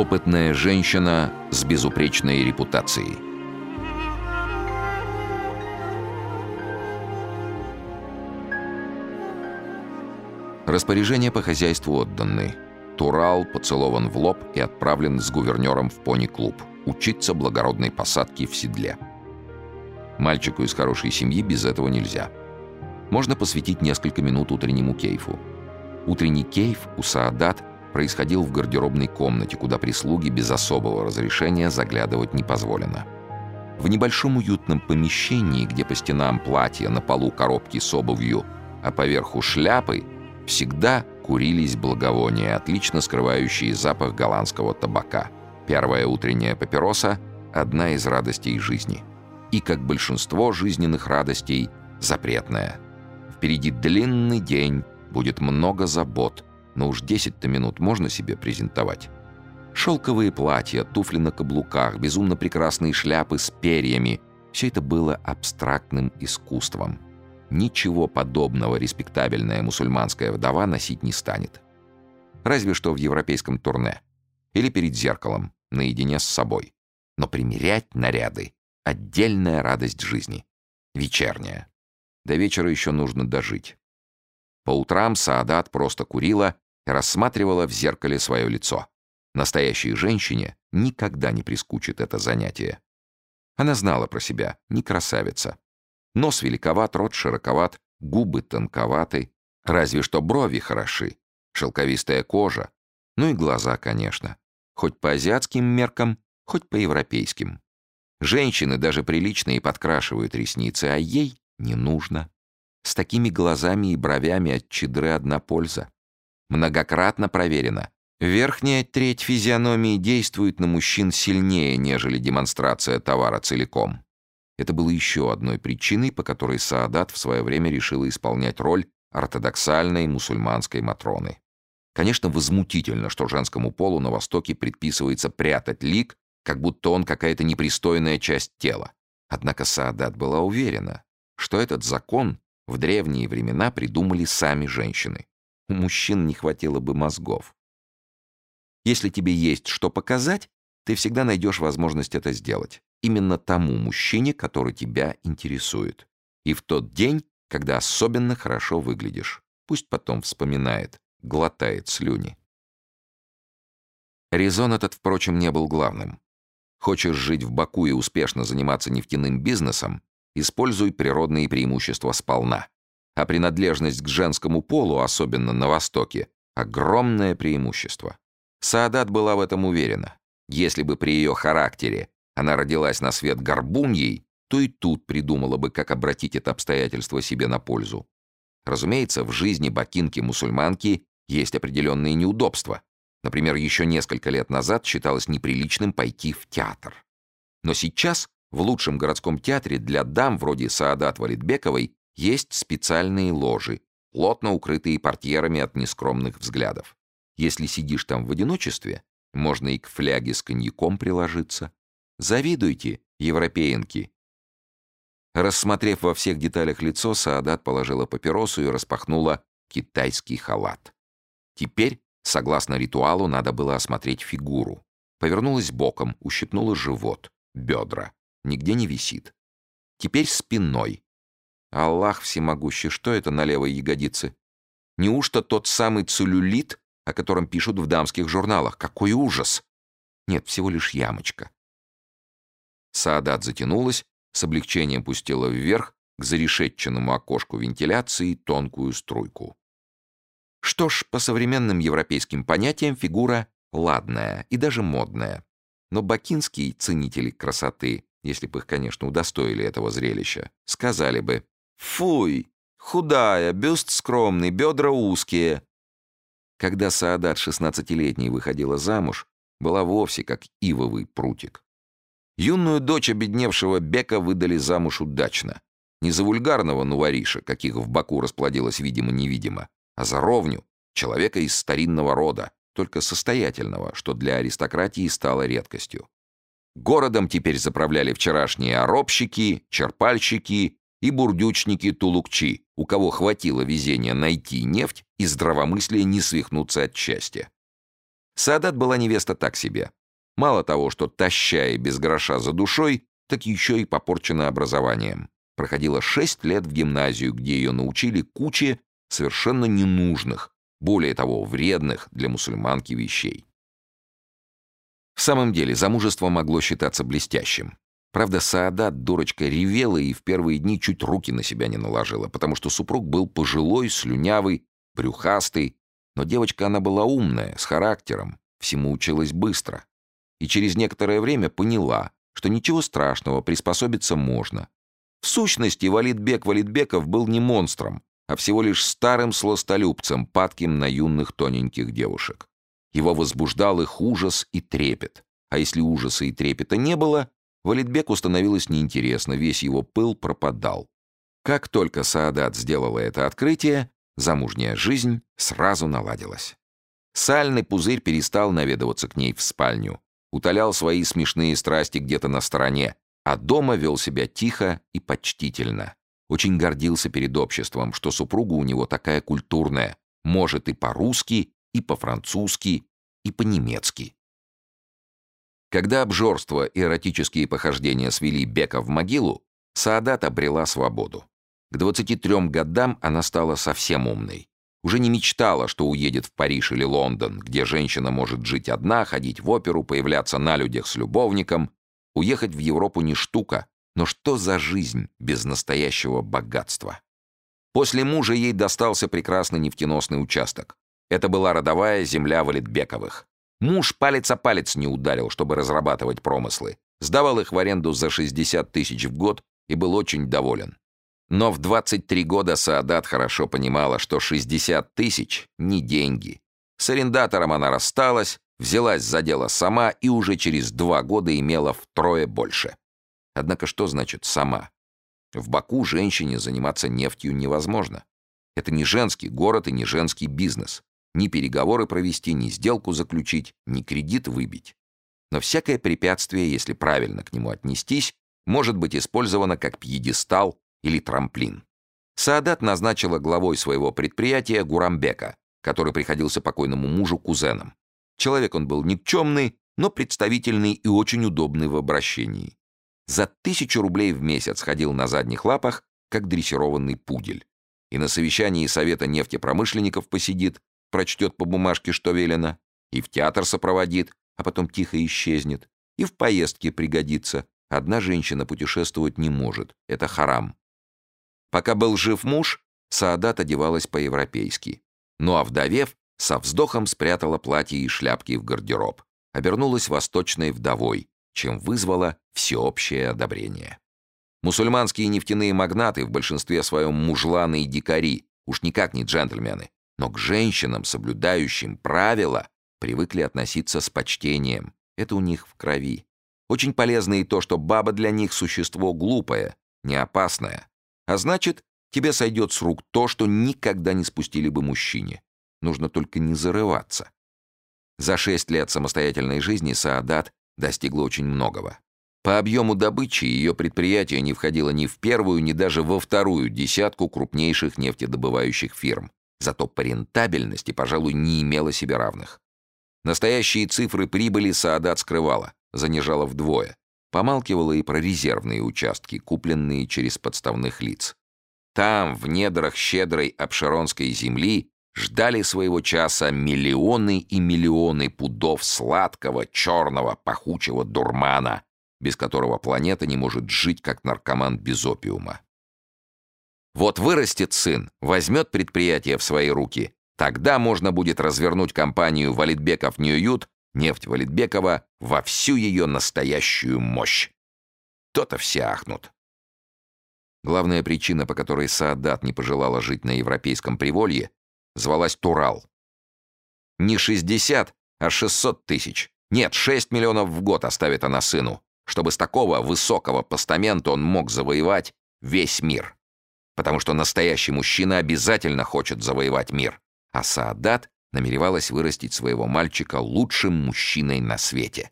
Опытная женщина с безупречной репутацией. Распоряжения по хозяйству отданы. Турал поцелован в лоб и отправлен с гувернером в пони-клуб учиться благородной посадке в седле. Мальчику из хорошей семьи без этого нельзя. Можно посвятить несколько минут утреннему кейфу. Утренний кейф у Саадат происходил в гардеробной комнате, куда прислуги без особого разрешения заглядывать не позволено. В небольшом уютном помещении, где по стенам платья, на полу коробки с обувью, а поверху шляпы, всегда курились благовония, отлично скрывающие запах голландского табака. Первая утренняя папироса — одна из радостей жизни. И, как большинство жизненных радостей, запретная. Впереди длинный день, будет много забот — но уж 10-то минут можно себе презентовать. Шелковые платья, туфли на каблуках, безумно прекрасные шляпы с перьями — все это было абстрактным искусством. Ничего подобного респектабельная мусульманская вдова носить не станет. Разве что в европейском турне. Или перед зеркалом, наедине с собой. Но примерять наряды — отдельная радость жизни. Вечерняя. До вечера еще нужно дожить. По утрам Саадат просто курила и рассматривала в зеркале свое лицо. Настоящей женщине никогда не прискучит это занятие. Она знала про себя, не красавица. Нос великоват, рот широковат, губы тонковаты, разве что брови хороши, шелковистая кожа, ну и глаза, конечно. Хоть по азиатским меркам, хоть по европейским. Женщины даже приличные подкрашивают ресницы, а ей не нужно. С такими глазами и бровями от чедры одна польза. Многократно проверено. Верхняя треть физиономии действует на мужчин сильнее, нежели демонстрация товара целиком. Это было еще одной причиной, по которой Саадат в свое время решила исполнять роль ортодоксальной мусульманской Матроны. Конечно, возмутительно, что женскому полу на Востоке предписывается прятать лик, как будто он какая-то непристойная часть тела. Однако Саадат была уверена, что этот закон в древние времена придумали сами женщины. У мужчин не хватило бы мозгов. Если тебе есть что показать, ты всегда найдешь возможность это сделать. Именно тому мужчине, который тебя интересует. И в тот день, когда особенно хорошо выглядишь. Пусть потом вспоминает, глотает слюни. Резон этот, впрочем, не был главным. Хочешь жить в Баку и успешно заниматься нефтяным бизнесом, Используй природные преимущества сполна. А принадлежность к женскому полу, особенно на Востоке, огромное преимущество. Саадат была в этом уверена. Если бы при ее характере она родилась на свет горбуньей, то и тут придумала бы, как обратить это обстоятельство себе на пользу. Разумеется, в жизни бакинки-мусульманки есть определенные неудобства. Например, еще несколько лет назад считалось неприличным пойти в театр. Но сейчас в лучшем городском театре для дам вроде Саадат Валитбековой есть специальные ложи, плотно укрытые портьерами от нескромных взглядов. Если сидишь там в одиночестве, можно и к фляге с коньяком приложиться. Завидуйте, европеенки. Рассмотрев во всех деталях лицо, Саадат положила папиросу и распахнула китайский халат. Теперь, согласно ритуалу, надо было осмотреть фигуру. Повернулась боком, ущипнула живот, бедра. Нигде не висит. Теперь спиной. Аллах всемогущий, что это на левой ягодице? Неужто тот самый целлюлит, о котором пишут в дамских журналах? Какой ужас! Нет, всего лишь ямочка. Саадат затянулась, с облегчением пустила вверх к зарешетченному окошку вентиляции тонкую струйку. Что ж, по современным европейским понятиям фигура ладная и даже модная. Но бакинские ценители красоты если бы их, конечно, удостоили этого зрелища, сказали бы «Фуй! Худая, бюст скромный, бедра узкие». Когда Саадат, шестнадцатилетней, выходила замуж, была вовсе как ивовый прутик. Юную дочь обедневшего Бека выдали замуж удачно. Не за вульгарного нувариша, каких в Баку расплодилось видимо-невидимо, а за ровню, человека из старинного рода, только состоятельного, что для аристократии стало редкостью. Городом теперь заправляли вчерашние оробщики, черпальщики и бурдючники-тулукчи, у кого хватило везения найти нефть и здравомыслия не свихнуться от счастья. Саадат была невеста так себе. Мало того, что таща и без гроша за душой, так еще и попорчена образованием. Проходила шесть лет в гимназию, где ее научили куче совершенно ненужных, более того, вредных для мусульманки вещей. В самом деле, замужество могло считаться блестящим. Правда, Саадат, дурочка, ревела и в первые дни чуть руки на себя не наложила, потому что супруг был пожилой, слюнявый, брюхастый, но девочка она была умная, с характером, всему училась быстро. И через некоторое время поняла, что ничего страшного, приспособиться можно. В сущности, Валидбек Валидбеков был не монстром, а всего лишь старым сластолюбцем, падким на юных тоненьких девушек. Его возбуждал их ужас и трепет. А если ужаса и трепета не было, Валидбеку становилось неинтересно, весь его пыл пропадал. Как только Саадат сделала это открытие, замужняя жизнь сразу наладилась. Сальный пузырь перестал наведываться к ней в спальню, утолял свои смешные страсти где-то на стороне, а дома вел себя тихо и почтительно. Очень гордился перед обществом, что супруга у него такая культурная, может и по-русски, и по-французски, и по-немецки. Когда обжорство и эротические похождения свели Бека в могилу, Саадат обрела свободу. К 23 годам она стала совсем умной. Уже не мечтала, что уедет в Париж или Лондон, где женщина может жить одна, ходить в оперу, появляться на людях с любовником. Уехать в Европу не штука, но что за жизнь без настоящего богатства? После мужа ей достался прекрасный нефтеносный участок. Это была родовая земля Валитбековых. Муж палец о палец не ударил, чтобы разрабатывать промыслы. Сдавал их в аренду за 60 тысяч в год и был очень доволен. Но в 23 года Саадат хорошо понимала, что 60 тысяч — не деньги. С арендатором она рассталась, взялась за дело сама и уже через два года имела втрое больше. Однако что значит «сама»? В Баку женщине заниматься нефтью невозможно. Это не женский город и не женский бизнес. Ни переговоры провести, ни сделку заключить, ни кредит выбить. Но всякое препятствие, если правильно к нему отнестись, может быть использовано как пьедестал или трамплин. Саадат назначила главой своего предприятия Гурамбека, который приходился покойному мужу кузеном. Человек он был никчемный, но представительный и очень удобный в обращении. За тысячу рублей в месяц ходил на задних лапах, как дрессированный пудель. И на совещании Совета нефтепромышленников посидит, прочтет по бумажке, что велено, и в театр сопроводит, а потом тихо исчезнет, и в поездке пригодится. Одна женщина путешествовать не может, это харам. Пока был жив муж, Саадат одевалась по-европейски. Ну а вдовев, со вздохом спрятала платье и шляпки в гардероб. Обернулась восточной вдовой, чем вызвала всеобщее одобрение. Мусульманские нефтяные магнаты в большинстве своем мужланы и дикари, уж никак не джентльмены но к женщинам, соблюдающим правила, привыкли относиться с почтением. Это у них в крови. Очень полезно и то, что баба для них существо глупое, не опасное. А значит, тебе сойдет с рук то, что никогда не спустили бы мужчине. Нужно только не зарываться. За шесть лет самостоятельной жизни Саадат достигла очень многого. По объему добычи ее предприятие не входило ни в первую, ни даже во вторую десятку крупнейших нефтедобывающих фирм зато по рентабельности, пожалуй, не имела себе равных. Настоящие цифры прибыли Саадат скрывала, занижала вдвое. Помалкивала и про резервные участки, купленные через подставных лиц. Там, в недрах щедрой обширонской земли, ждали своего часа миллионы и миллионы пудов сладкого, черного, пахучего дурмана, без которого планета не может жить, как наркоман без опиума. Вот вырастет сын, возьмет предприятие в свои руки, тогда можно будет развернуть компанию Валитбеков Ньюют, нефть Валитбекова, во всю ее настоящую мощь. То-то все ахнут. Главная причина, по которой Саадат не пожелала жить на европейском приволье, звалась Турал. Не 60, а 600 тысяч. Нет, 6 миллионов в год оставит она сыну, чтобы с такого высокого постамента он мог завоевать весь мир потому что настоящий мужчина обязательно хочет завоевать мир, а Саадат намеревалась вырастить своего мальчика лучшим мужчиной на свете.